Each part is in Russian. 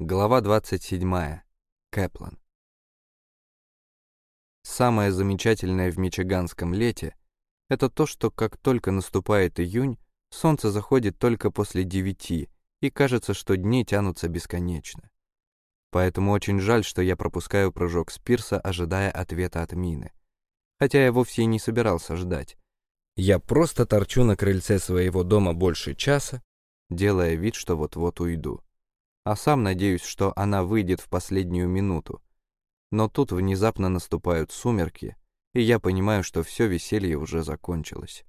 Глава 27. Кэплан. Самое замечательное в мичиганском лете — это то, что как только наступает июнь, солнце заходит только после девяти, и кажется, что дни тянутся бесконечно. Поэтому очень жаль, что я пропускаю прыжок с пирса, ожидая ответа от Мины. Хотя я вовсе и не собирался ждать. Я просто торчу на крыльце своего дома больше часа, делая вид, что вот-вот уйду а сам надеюсь, что она выйдет в последнюю минуту. Но тут внезапно наступают сумерки, и я понимаю, что все веселье уже закончилось.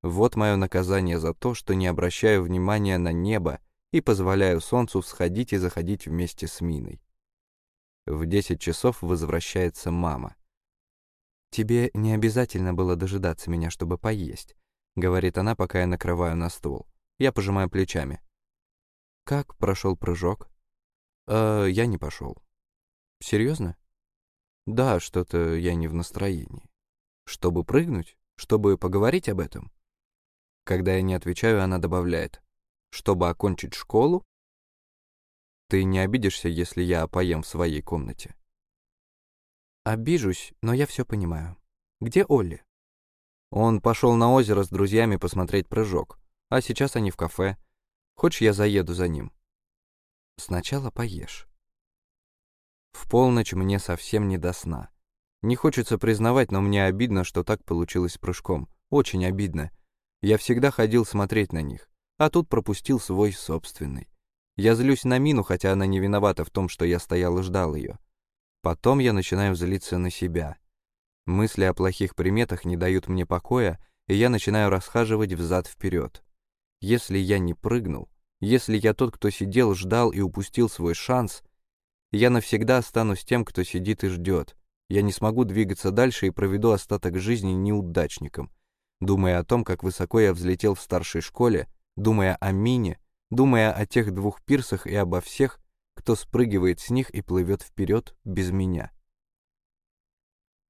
Вот мое наказание за то, что не обращаю внимания на небо и позволяю солнцу всходить и заходить вместе с Миной. В десять часов возвращается мама. «Тебе не обязательно было дожидаться меня, чтобы поесть», — говорит она, пока я накрываю на стол. Я пожимаю плечами. Как прошел прыжок? Э, я не пошел. Серьезно? Да, что-то я не в настроении. Чтобы прыгнуть? Чтобы поговорить об этом? Когда я не отвечаю, она добавляет. Чтобы окончить школу? Ты не обидишься, если я поем в своей комнате? Обижусь, но я все понимаю. Где Олли? Он пошел на озеро с друзьями посмотреть прыжок, а сейчас они в кафе. Хочешь, я заеду за ним? Сначала поешь. В полночь мне совсем не до сна. Не хочется признавать, но мне обидно, что так получилось с прыжком. Очень обидно. Я всегда ходил смотреть на них, а тут пропустил свой собственный. Я злюсь на Мину, хотя она не виновата в том, что я стоял и ждал ее. Потом я начинаю злиться на себя. Мысли о плохих приметах не дают мне покоя, и я начинаю расхаживать взад-вперед. Если я не прыгнул, если я тот, кто сидел, ждал и упустил свой шанс, я навсегда останусь тем, кто сидит и ждет. Я не смогу двигаться дальше и проведу остаток жизни неудачником, думая о том, как высоко я взлетел в старшей школе, думая о Мине, думая о тех двух пирсах и обо всех, кто спрыгивает с них и плывет вперед без меня.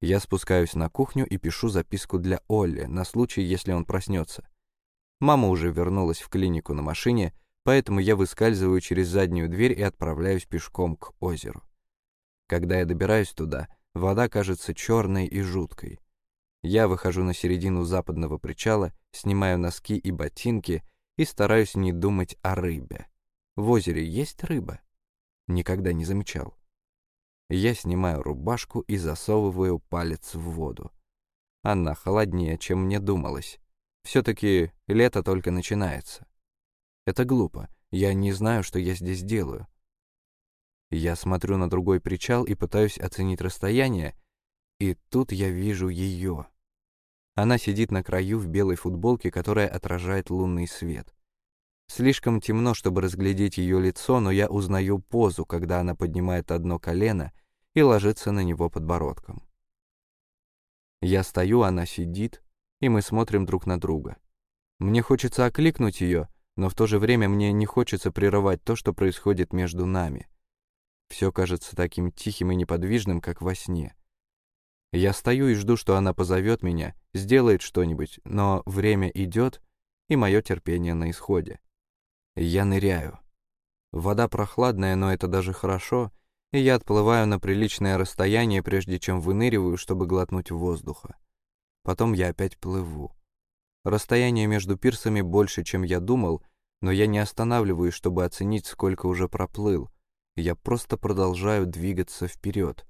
Я спускаюсь на кухню и пишу записку для Олли на случай, если он проснется. Мама уже вернулась в клинику на машине, поэтому я выскальзываю через заднюю дверь и отправляюсь пешком к озеру. Когда я добираюсь туда, вода кажется черной и жуткой. Я выхожу на середину западного причала, снимаю носки и ботинки и стараюсь не думать о рыбе. В озере есть рыба? Никогда не замечал. Я снимаю рубашку и засовываю палец в воду. Она холоднее, чем мне думалось. Все-таки лето только начинается. Это глупо. Я не знаю, что я здесь делаю. Я смотрю на другой причал и пытаюсь оценить расстояние, и тут я вижу ее. Она сидит на краю в белой футболке, которая отражает лунный свет. Слишком темно, чтобы разглядеть ее лицо, но я узнаю позу, когда она поднимает одно колено и ложится на него подбородком. Я стою, она сидит, и мы смотрим друг на друга. Мне хочется окликнуть ее, но в то же время мне не хочется прерывать то, что происходит между нами. Все кажется таким тихим и неподвижным, как во сне. Я стою и жду, что она позовет меня, сделает что-нибудь, но время идет, и мое терпение на исходе. Я ныряю. Вода прохладная, но это даже хорошо, и я отплываю на приличное расстояние, прежде чем выныриваю, чтобы глотнуть воздуха. Потом я опять плыву. Расстояние между пирсами больше, чем я думал, но я не останавливаюсь, чтобы оценить, сколько уже проплыл. Я просто продолжаю двигаться вперед.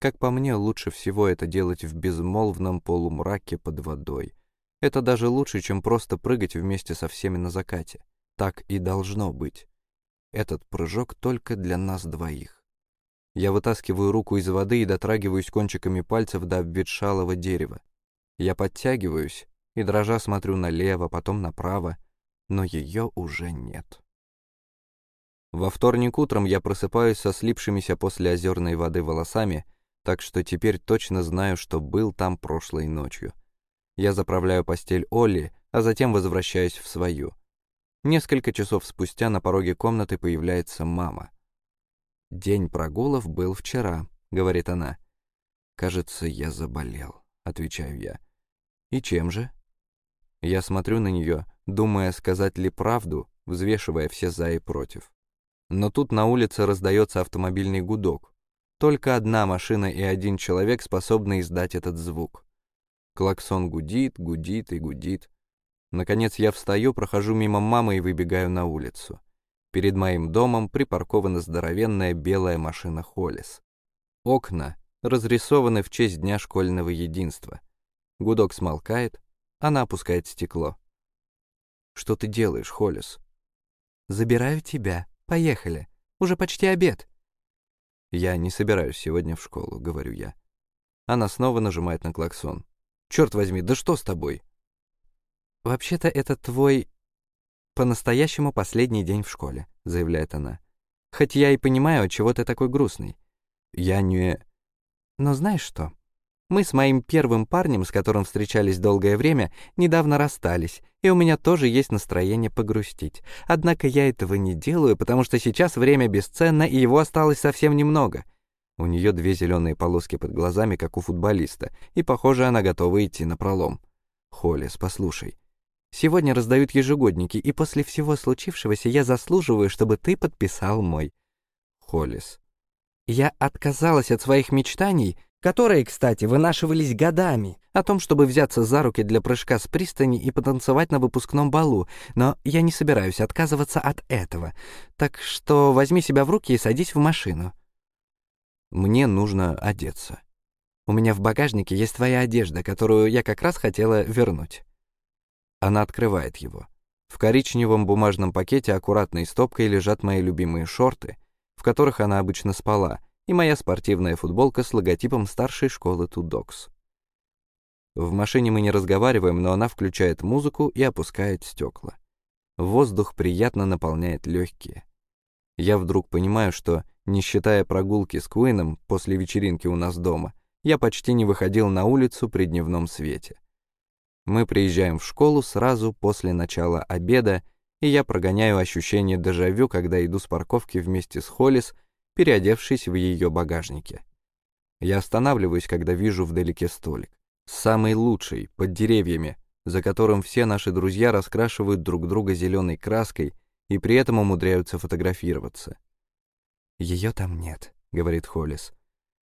Как по мне, лучше всего это делать в безмолвном полумраке под водой. Это даже лучше, чем просто прыгать вместе со всеми на закате. Так и должно быть. Этот прыжок только для нас двоих. Я вытаскиваю руку из воды и дотрагиваюсь кончиками пальцев до обветшалого дерева. Я подтягиваюсь и, дрожа, смотрю налево, потом направо, но ее уже нет. Во вторник утром я просыпаюсь со слипшимися после озерной воды волосами, так что теперь точно знаю, что был там прошлой ночью. Я заправляю постель Олли, а затем возвращаюсь в свою. Несколько часов спустя на пороге комнаты появляется мама. «День прогулов был вчера», — говорит она. «Кажется, я заболел», — отвечаю я. «И чем же?» Я смотрю на нее, думая, сказать ли правду, взвешивая все «за» и «против». Но тут на улице раздается автомобильный гудок. Только одна машина и один человек способны издать этот звук. Клаксон гудит, гудит и гудит. Наконец я встаю, прохожу мимо мамы и выбегаю на улицу. Перед моим домом припаркована здоровенная белая машина Холлис. Окна разрисованы в честь Дня школьного единства. Гудок смолкает, она опускает стекло. «Что ты делаешь, Холлис?» «Забираю тебя. Поехали. Уже почти обед». «Я не собираюсь сегодня в школу», — говорю я. Она снова нажимает на клаксон. «Черт возьми, да что с тобой?» «Вообще-то это твой по-настоящему последний день в школе», — заявляет она. «Хоть я и понимаю, чего ты такой грустный». «Я не...» «Но знаешь что? Мы с моим первым парнем, с которым встречались долгое время, недавно расстались, и у меня тоже есть настроение погрустить. Однако я этого не делаю, потому что сейчас время бесценно, и его осталось совсем немного». У нее две зеленые полоски под глазами, как у футболиста, и, похоже, она готова идти на пролом. «Холлис, послушай, Сегодня раздают ежегодники, и после всего случившегося я заслуживаю, чтобы ты подписал мой. Холлис. Я отказалась от своих мечтаний, которые, кстати, вынашивались годами, о том, чтобы взяться за руки для прыжка с пристани и потанцевать на выпускном балу, но я не собираюсь отказываться от этого. Так что возьми себя в руки и садись в машину. Мне нужно одеться. У меня в багажнике есть твоя одежда, которую я как раз хотела вернуть. Она открывает его. В коричневом бумажном пакете аккуратной стопкой лежат мои любимые шорты, в которых она обычно спала, и моя спортивная футболка с логотипом старшей школы Тудокс. В машине мы не разговариваем, но она включает музыку и опускает стекла. Воздух приятно наполняет легкие. Я вдруг понимаю, что, не считая прогулки с Куином после вечеринки у нас дома, я почти не выходил на улицу при дневном свете. Мы приезжаем в школу сразу после начала обеда, и я прогоняю ощущение дежавю, когда иду с парковки вместе с Холлис, переодевшись в ее багажнике. Я останавливаюсь, когда вижу вдалеке столик. Самый лучший, под деревьями, за которым все наши друзья раскрашивают друг друга зеленой краской и при этом умудряются фотографироваться. Ее там нет», — говорит Холлис.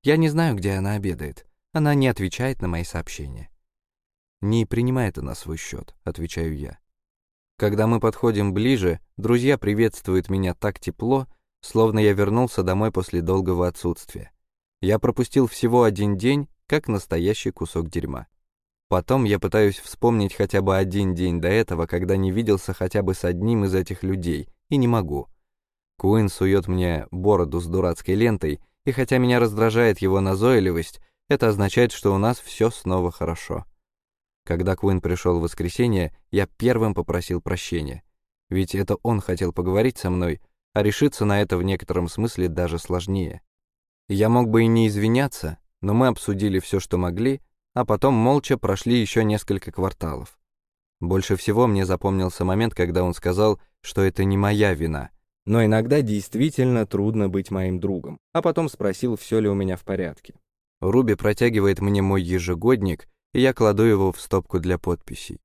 «Я не знаю, где она обедает. Она не отвечает на мои сообщения». «Не принимай это на свой счет», — отвечаю я. Когда мы подходим ближе, друзья приветствуют меня так тепло, словно я вернулся домой после долгого отсутствия. Я пропустил всего один день, как настоящий кусок дерьма. Потом я пытаюсь вспомнить хотя бы один день до этого, когда не виделся хотя бы с одним из этих людей, и не могу. Куин сует мне бороду с дурацкой лентой, и хотя меня раздражает его назойливость, это означает, что у нас все снова хорошо. Когда Куин пришел в воскресенье, я первым попросил прощения. Ведь это он хотел поговорить со мной, а решиться на это в некотором смысле даже сложнее. Я мог бы и не извиняться, но мы обсудили все, что могли, а потом молча прошли еще несколько кварталов. Больше всего мне запомнился момент, когда он сказал, что это не моя вина, но иногда действительно трудно быть моим другом, а потом спросил, все ли у меня в порядке. Руби протягивает мне мой ежегодник, и я кладу его в стопку для подписей.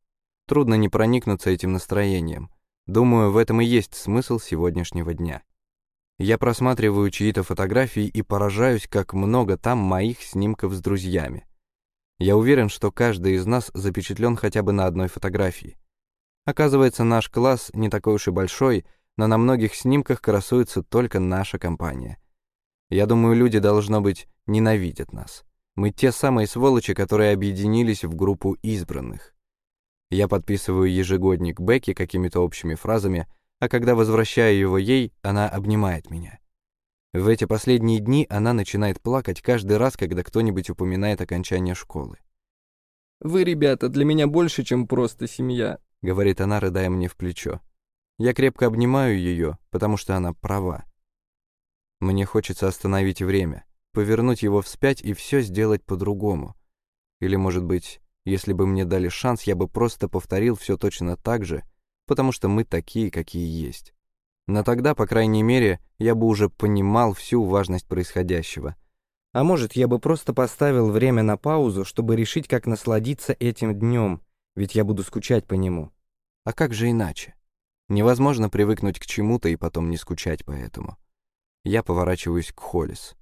Трудно не проникнуться этим настроением. Думаю, в этом и есть смысл сегодняшнего дня. Я просматриваю чьи-то фотографии и поражаюсь, как много там моих снимков с друзьями. Я уверен, что каждый из нас запечатлен хотя бы на одной фотографии. Оказывается, наш класс не такой уж и большой, но на многих снимках красуется только наша компания. Я думаю, люди, должно быть, ненавидят нас. Мы те самые сволочи, которые объединились в группу избранных. Я подписываю ежегодник Бекки какими-то общими фразами, а когда возвращаю его ей, она обнимает меня. В эти последние дни она начинает плакать каждый раз, когда кто-нибудь упоминает окончание школы. «Вы, ребята, для меня больше, чем просто семья», — говорит она, рыдая мне в плечо. Я крепко обнимаю ее, потому что она права. Мне хочется остановить время повернуть его вспять и все сделать по-другому. Или, может быть, если бы мне дали шанс, я бы просто повторил все точно так же, потому что мы такие, какие есть. Но тогда, по крайней мере, я бы уже понимал всю важность происходящего. А может, я бы просто поставил время на паузу, чтобы решить, как насладиться этим днем, ведь я буду скучать по нему. А как же иначе? Невозможно привыкнуть к чему-то и потом не скучать по этому. Я поворачиваюсь к Холлис.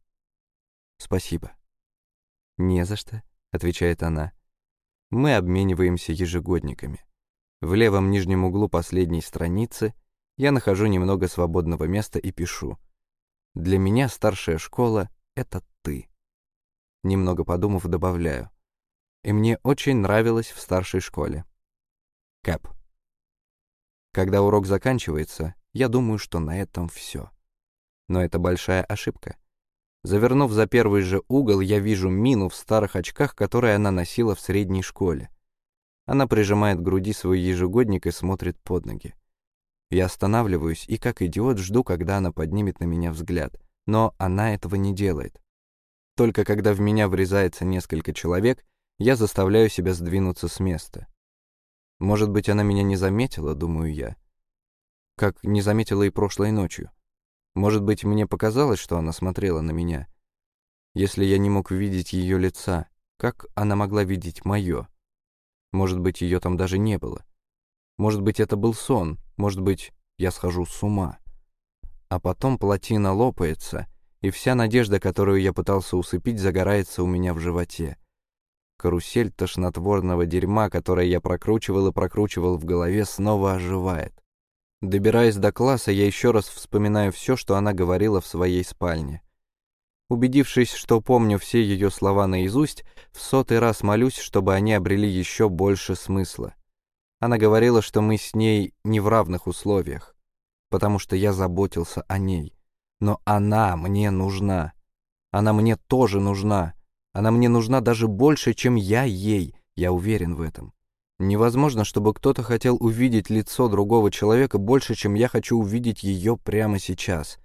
«Спасибо». «Не за что», — отвечает она. Мы обмениваемся ежегодниками. В левом нижнем углу последней страницы я нахожу немного свободного места и пишу. Для меня старшая школа — это ты. Немного подумав, добавляю. И мне очень нравилось в старшей школе. Кэп. Когда урок заканчивается, я думаю, что на этом все. Но это большая ошибка. Завернув за первый же угол, я вижу Мину в старых очках, которые она носила в средней школе. Она прижимает к груди свой ежегодник и смотрит под ноги. Я останавливаюсь и, как идиот, жду, когда она поднимет на меня взгляд. Но она этого не делает. Только когда в меня врезается несколько человек, я заставляю себя сдвинуться с места. Может быть, она меня не заметила, думаю я. Как не заметила и прошлой ночью. Может быть, мне показалось, что она смотрела на меня. Если я не мог видеть ее лица, как она могла видеть мое? Может быть, ее там даже не было. Может быть, это был сон, может быть, я схожу с ума. А потом плотина лопается, и вся надежда, которую я пытался усыпить, загорается у меня в животе. Карусель тошнотворного дерьма, которое я прокручивал и прокручивал в голове, снова оживает. Добираясь до класса, я еще раз вспоминаю все, что она говорила в своей спальне. Убедившись, что помню все ее слова наизусть, в сотый раз молюсь, чтобы они обрели еще больше смысла. Она говорила, что мы с ней не в равных условиях, потому что я заботился о ней. Но она мне нужна. Она мне тоже нужна. Она мне нужна даже больше, чем я ей, я уверен в этом. Невозможно, чтобы кто-то хотел увидеть лицо другого человека больше, чем я хочу увидеть ее прямо сейчас.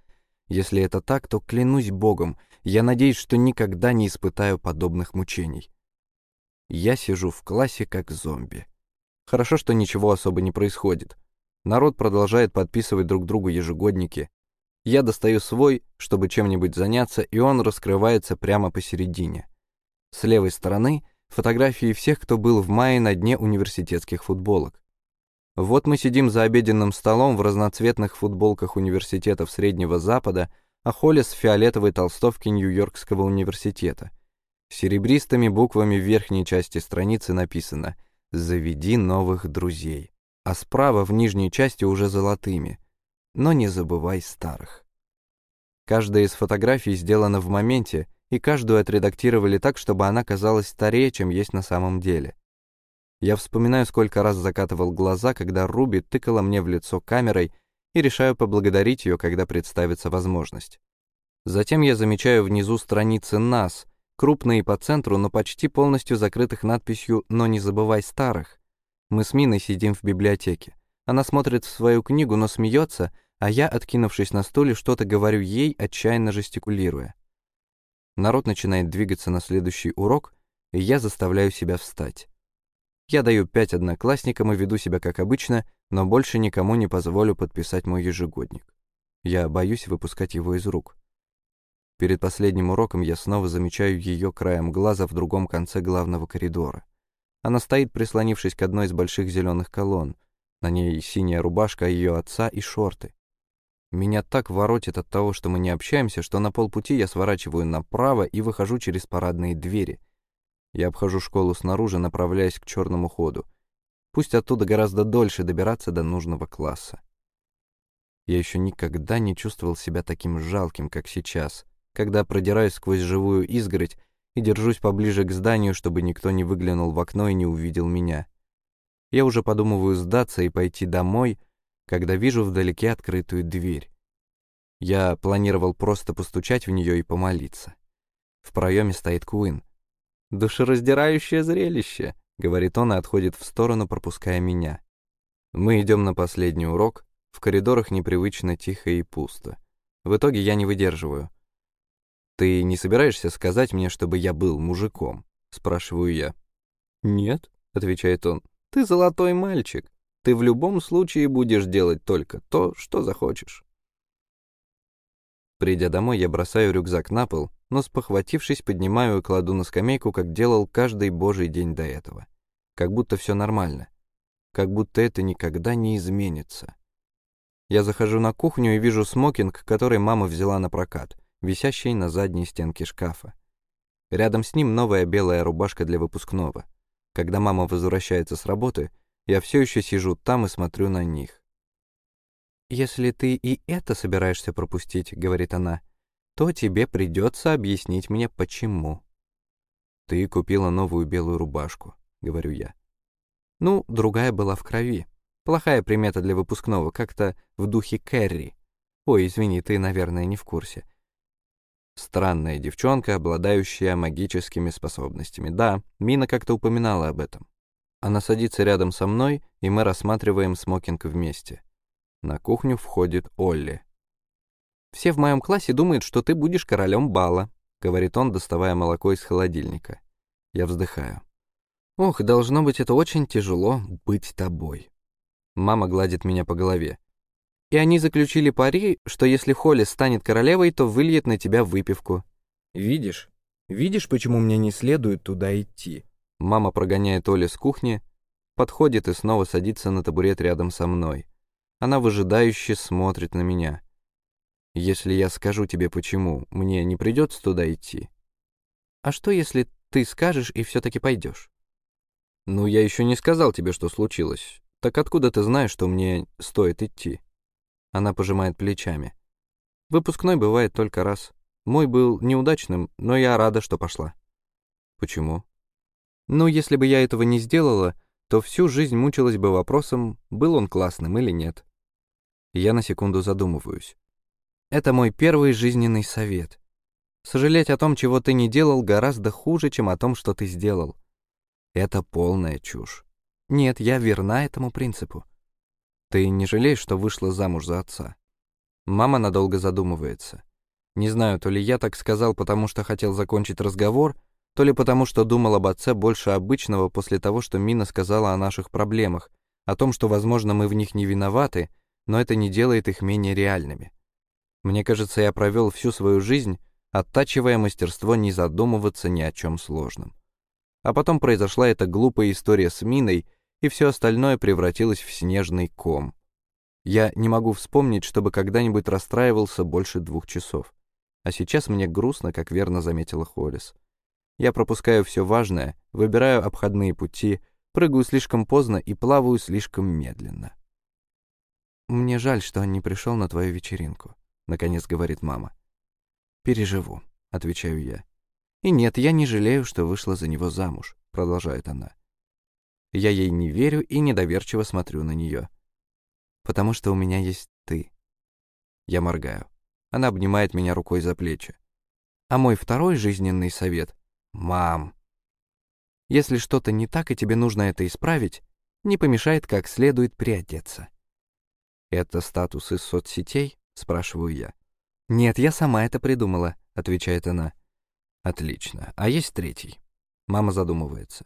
Если это так, то клянусь Богом, я надеюсь, что никогда не испытаю подобных мучений. Я сижу в классе как зомби. Хорошо, что ничего особо не происходит. Народ продолжает подписывать друг другу ежегодники. Я достаю свой, чтобы чем-нибудь заняться, и он раскрывается прямо посередине. С левой стороны — фотографии всех, кто был в мае на дне университетских футболок. Вот мы сидим за обеденным столом в разноцветных футболках университетов Среднего Запада, а Холли с фиолетовой толстовки Нью-Йоркского университета. Серебристыми буквами в верхней части страницы написано «Заведи новых друзей», а справа в нижней части уже золотыми «Но не забывай старых». Каждая из фотографий сделана в моменте, и каждую отредактировали так, чтобы она казалась старее, чем есть на самом деле. Я вспоминаю, сколько раз закатывал глаза, когда Руби тыкала мне в лицо камерой, и решаю поблагодарить ее, когда представится возможность. Затем я замечаю внизу страницы «Нас», крупные по центру, но почти полностью закрытых надписью «Но не забывай старых». Мы с Миной сидим в библиотеке. Она смотрит в свою книгу, но смеется, а я, откинувшись на стуле, что-то говорю ей, отчаянно жестикулируя. Народ начинает двигаться на следующий урок, и я заставляю себя встать. Я даю пять одноклассникам и веду себя как обычно, но больше никому не позволю подписать мой ежегодник. Я боюсь выпускать его из рук. Перед последним уроком я снова замечаю ее краем глаза в другом конце главного коридора. Она стоит, прислонившись к одной из больших зеленых колонн. На ней синяя рубашка ее отца и шорты. Меня так воротит от того, что мы не общаемся, что на полпути я сворачиваю направо и выхожу через парадные двери. Я обхожу школу снаружи, направляясь к черному ходу. Пусть оттуда гораздо дольше добираться до нужного класса. Я еще никогда не чувствовал себя таким жалким, как сейчас, когда продираюсь сквозь живую изгородь и держусь поближе к зданию, чтобы никто не выглянул в окно и не увидел меня. Я уже подумываю сдаться и пойти домой, когда вижу вдалеке открытую дверь. Я планировал просто постучать в нее и помолиться. В проеме стоит Куин. «Душераздирающее зрелище», — говорит он и отходит в сторону, пропуская меня. Мы идем на последний урок, в коридорах непривычно тихо и пусто. В итоге я не выдерживаю. «Ты не собираешься сказать мне, чтобы я был мужиком?» — спрашиваю я. «Нет», — отвечает он, — «ты золотой мальчик. Ты в любом случае будешь делать только то, что захочешь. Придя домой, я бросаю рюкзак на пол, но спохватившись, поднимаю и кладу на скамейку, как делал каждый божий день до этого. Как будто все нормально. Как будто это никогда не изменится. Я захожу на кухню и вижу смокинг, который мама взяла на прокат, висящий на задней стенке шкафа. Рядом с ним новая белая рубашка для выпускного. Когда мама возвращается с работы, я все еще сижу там и смотрю на них. «Если ты и это собираешься пропустить», — говорит она, то тебе придется объяснить мне, почему. «Ты купила новую белую рубашку», — говорю я. Ну, другая была в крови. Плохая примета для выпускного, как-то в духе Кэрри. Ой, извини, ты, наверное, не в курсе. Странная девчонка, обладающая магическими способностями. Да, Мина как-то упоминала об этом. Она садится рядом со мной, и мы рассматриваем смокинг вместе. На кухню входит Олли. «Все в моем классе думают, что ты будешь королем бала», — говорит он, доставая молоко из холодильника. Я вздыхаю. «Ох, должно быть, это очень тяжело быть тобой». Мама гладит меня по голове. И они заключили пари, что если Холли станет королевой, то выльет на тебя выпивку. Видишь? Видишь, почему мне не следует туда идти? Мама прогоняет Оли с кухни, подходит и снова садится на табурет рядом со мной. Она выжидающе смотрит на меня. Если я скажу тебе почему, мне не придется туда идти. А что, если ты скажешь и все-таки пойдешь? Ну, я еще не сказал тебе, что случилось. «Так откуда ты знаешь, что мне стоит идти?» Она пожимает плечами. «Выпускной бывает только раз. Мой был неудачным, но я рада, что пошла». «Почему?» «Ну, если бы я этого не сделала, то всю жизнь мучилась бы вопросом, был он классным или нет». Я на секунду задумываюсь. Это мой первый жизненный совет. Сожалеть о том, чего ты не делал, гораздо хуже, чем о том, что ты сделал. Это полная чушь. Нет, я верна этому принципу. Ты не жалеешь, что вышла замуж за отца? Мама надолго задумывается. Не знаю, то ли я так сказал, потому что хотел закончить разговор, то ли потому что думал об отце больше обычного после того, что Мина сказала о наших проблемах, о том, что, возможно, мы в них не виноваты, но это не делает их менее реальными. Мне кажется, я провел всю свою жизнь, оттачивая мастерство не задумываться ни о чем сложном. А потом произошла эта глупая история с Миной — и все остальное превратилось в снежный ком. Я не могу вспомнить, чтобы когда-нибудь расстраивался больше двух часов. А сейчас мне грустно, как верно заметила Холлис. Я пропускаю все важное, выбираю обходные пути, прыгаю слишком поздно и плаваю слишком медленно. «Мне жаль, что он не пришел на твою вечеринку», — наконец говорит мама. «Переживу», — отвечаю я. «И нет, я не жалею, что вышла за него замуж», — продолжает она. Я ей не верю и недоверчиво смотрю на нее. Потому что у меня есть ты. Я моргаю. Она обнимает меня рукой за плечи. А мой второй жизненный совет — «Мам». Если что-то не так, и тебе нужно это исправить, не помешает как следует приодеться. «Это статус из соцсетей?» — спрашиваю я. «Нет, я сама это придумала», — отвечает она. «Отлично. А есть третий?» Мама задумывается.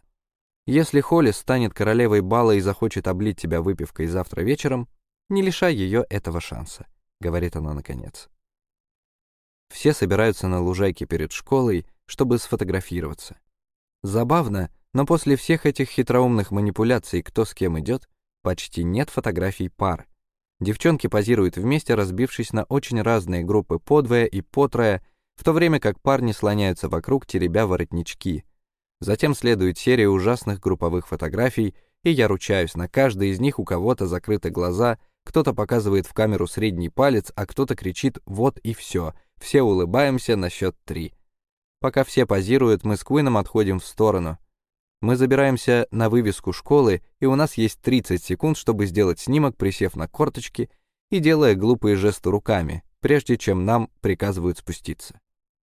Если Холли станет королевой бала и захочет облить тебя выпивкой завтра вечером, не лишай ее этого шанса», — говорит она наконец. Все собираются на лужайке перед школой, чтобы сфотографироваться. Забавно, но после всех этих хитроумных манипуляций, кто с кем идет, почти нет фотографий пар. Девчонки позируют вместе, разбившись на очень разные группы подвое и потрое, в то время как парни слоняются вокруг, теребя воротнички — Затем следует серия ужасных групповых фотографий, и я ручаюсь, на каждой из них у кого-то закрыты глаза, кто-то показывает в камеру средний палец, а кто-то кричит «вот и все», все улыбаемся на счет три. Пока все позируют, мы с Куином отходим в сторону. Мы забираемся на вывеску школы, и у нас есть 30 секунд, чтобы сделать снимок, присев на корточки и делая глупые жесты руками, прежде чем нам приказывают спуститься.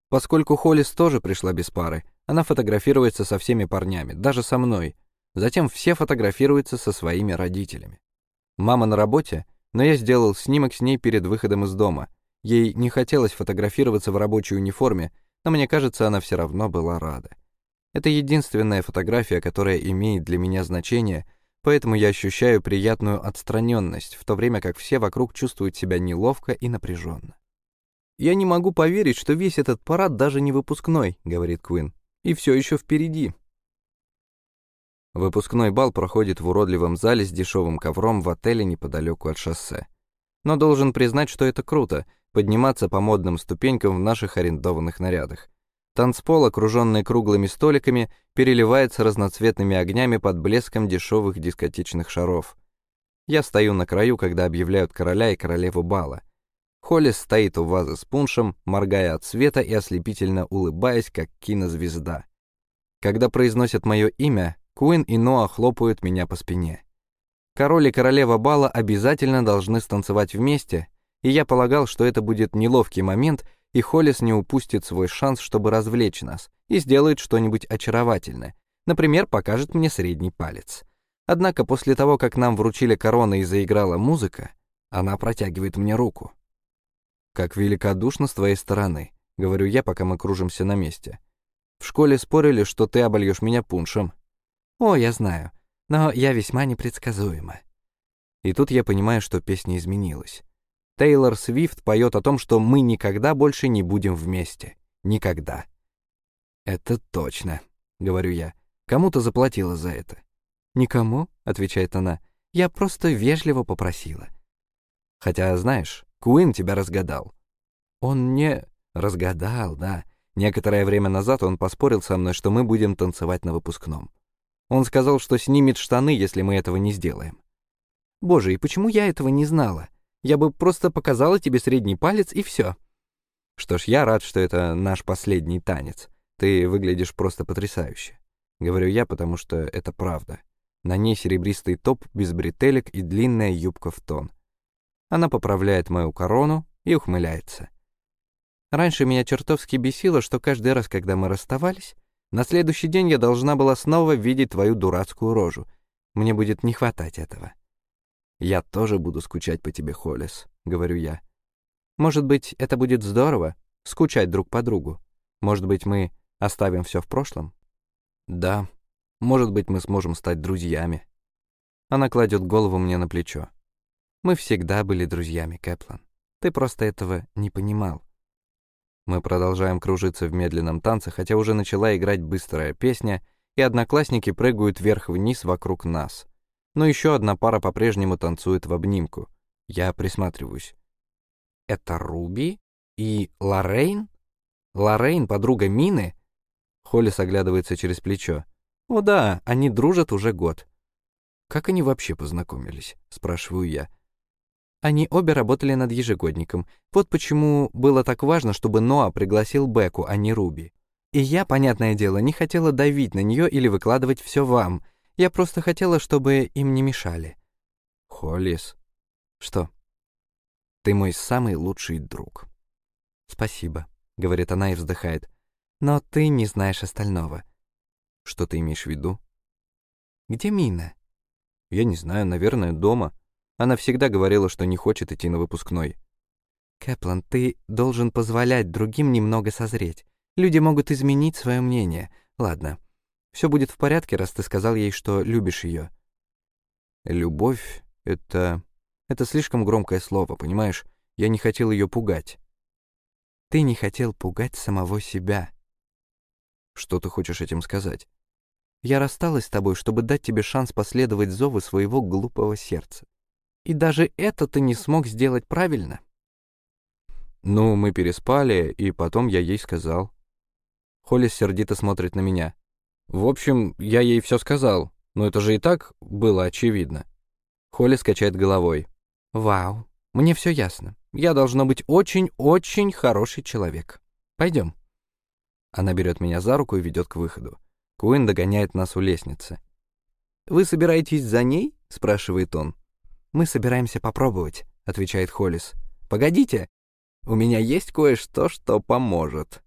Поскольку Холлис тоже пришла без пары, она фотографируется со всеми парнями, даже со мной. Затем все фотографируются со своими родителями. Мама на работе, но я сделал снимок с ней перед выходом из дома. Ей не хотелось фотографироваться в рабочей униформе, но мне кажется, она все равно была рада. Это единственная фотография, которая имеет для меня значение, поэтому я ощущаю приятную отстраненность, в то время как все вокруг чувствуют себя неловко и напряженно. «Я не могу поверить, что весь этот парад даже не выпускной», — говорит Квин и все еще впереди. Выпускной бал проходит в уродливом зале с дешевым ковром в отеле неподалеку от шоссе. Но должен признать, что это круто — подниматься по модным ступенькам в наших арендованных нарядах. Танцпол, окруженный круглыми столиками, переливается разноцветными огнями под блеском дешевых дискотечных шаров. Я стою на краю, когда объявляют короля и королеву бала. Холлис стоит у вазы с пуншем, моргая от света и ослепительно улыбаясь, как кинозвезда. Когда произносят мое имя, Куин и Ноа хлопают меня по спине. Король и королева бала обязательно должны станцевать вместе, и я полагал, что это будет неловкий момент, и Холлис не упустит свой шанс, чтобы развлечь нас, и сделает что-нибудь очаровательное. Например, покажет мне средний палец. Однако после того, как нам вручили короны и заиграла музыка, она протягивает мне руку. «Как великодушно с твоей стороны», — говорю я, пока мы кружимся на месте. «В школе спорили, что ты обольешь меня пуншем». «О, я знаю, но я весьма непредсказуема». И тут я понимаю, что песня изменилась. Тейлор Свифт поет о том, что мы никогда больше не будем вместе. Никогда. «Это точно», — говорю я. «Кому-то заплатила за это». «Никому», — отвечает она. «Я просто вежливо попросила». «Хотя, знаешь, Куин тебя разгадал». «Он не...» «Разгадал, да. Некоторое время назад он поспорил со мной, что мы будем танцевать на выпускном. Он сказал, что снимет штаны, если мы этого не сделаем». «Боже, и почему я этого не знала? Я бы просто показала тебе средний палец и все. Что ж, я рад, что это наш последний танец. Ты выглядишь просто потрясающе. Говорю я, потому что это правда. На ней серебристый топ без бретелек и длинная юбка в тон. Она поправляет мою корону и ухмыляется. Раньше меня чертовски бесило, что каждый раз, когда мы расставались, на следующий день я должна была снова видеть твою дурацкую рожу. Мне будет не хватать этого. «Я тоже буду скучать по тебе, Холлис», — говорю я. «Может быть, это будет здорово, скучать друг по другу. Может быть, мы оставим все в прошлом?» «Да, может быть, мы сможем стать друзьями». Она кладет голову мне на плечо. «Мы всегда были друзьями, Кэплан. Ты просто этого не понимал». Мы продолжаем кружиться в медленном танце, хотя уже начала играть быстрая песня, и одноклассники прыгают вверх-вниз вокруг нас — но еще одна пара по-прежнему танцует в обнимку. Я присматриваюсь. Это Руби и Лоррейн? Лоррейн — подруга Мины? Холлис оглядывается через плечо. О да, они дружат уже год. Как они вообще познакомились? Спрашиваю я. Они обе работали над ежегодником. Вот почему было так важно, чтобы Ноа пригласил Беку, а не Руби. И я, понятное дело, не хотела давить на нее или выкладывать все вам, я просто хотела, чтобы им не мешали». «Холлис». «Что?» «Ты мой самый лучший друг». «Спасибо», — говорит она и вздыхает. «Но ты не знаешь остального». «Что ты имеешь в виду?» «Где Мина?» «Я не знаю, наверное, дома. Она всегда говорила, что не хочет идти на выпускной». «Кэплан, ты должен позволять другим немного созреть. Люди могут изменить свое мнение. Ладно, все будет в порядке, раз ты сказал ей, что любишь ее. Любовь — это... Это слишком громкое слово, понимаешь? Я не хотел ее пугать. Ты не хотел пугать самого себя. Что ты хочешь этим сказать? Я рассталась с тобой, чтобы дать тебе шанс последовать зову своего глупого сердца. И даже это ты не смог сделать правильно. Ну, мы переспали, и потом я ей сказал. Холлис сердито смотрит на меня. В общем, я ей все сказал, но это же и так было очевидно. Холли скачает головой. «Вау, мне все ясно. Я должна быть очень-очень хороший человек. Пойдем». Она берет меня за руку и ведет к выходу. Куин догоняет нас у лестницы. «Вы собираетесь за ней?» — спрашивает он. «Мы собираемся попробовать», — отвечает Холлис. «Погодите, у меня есть кое-что, что поможет».